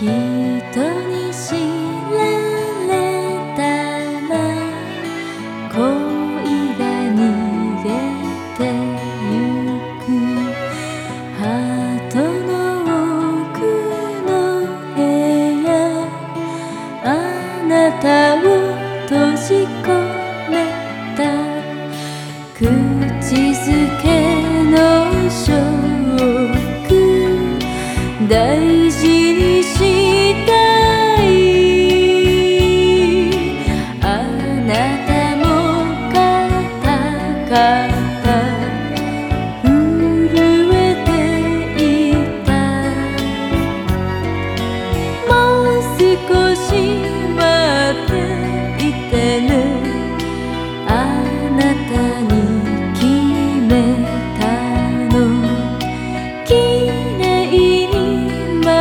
人にし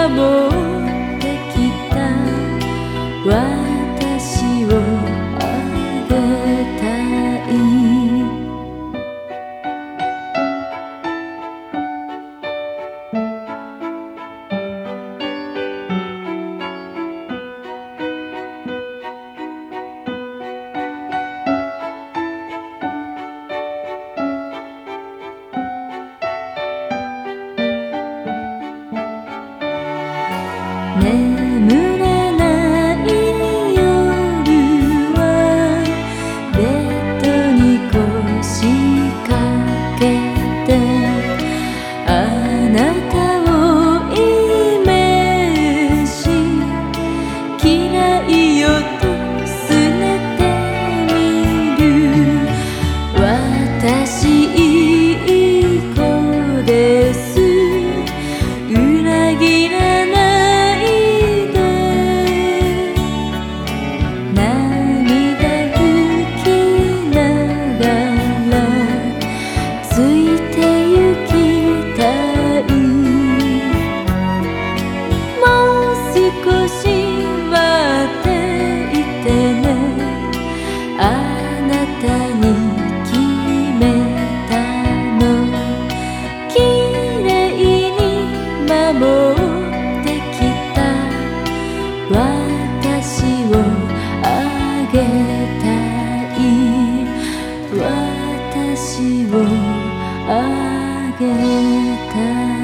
に me いて的。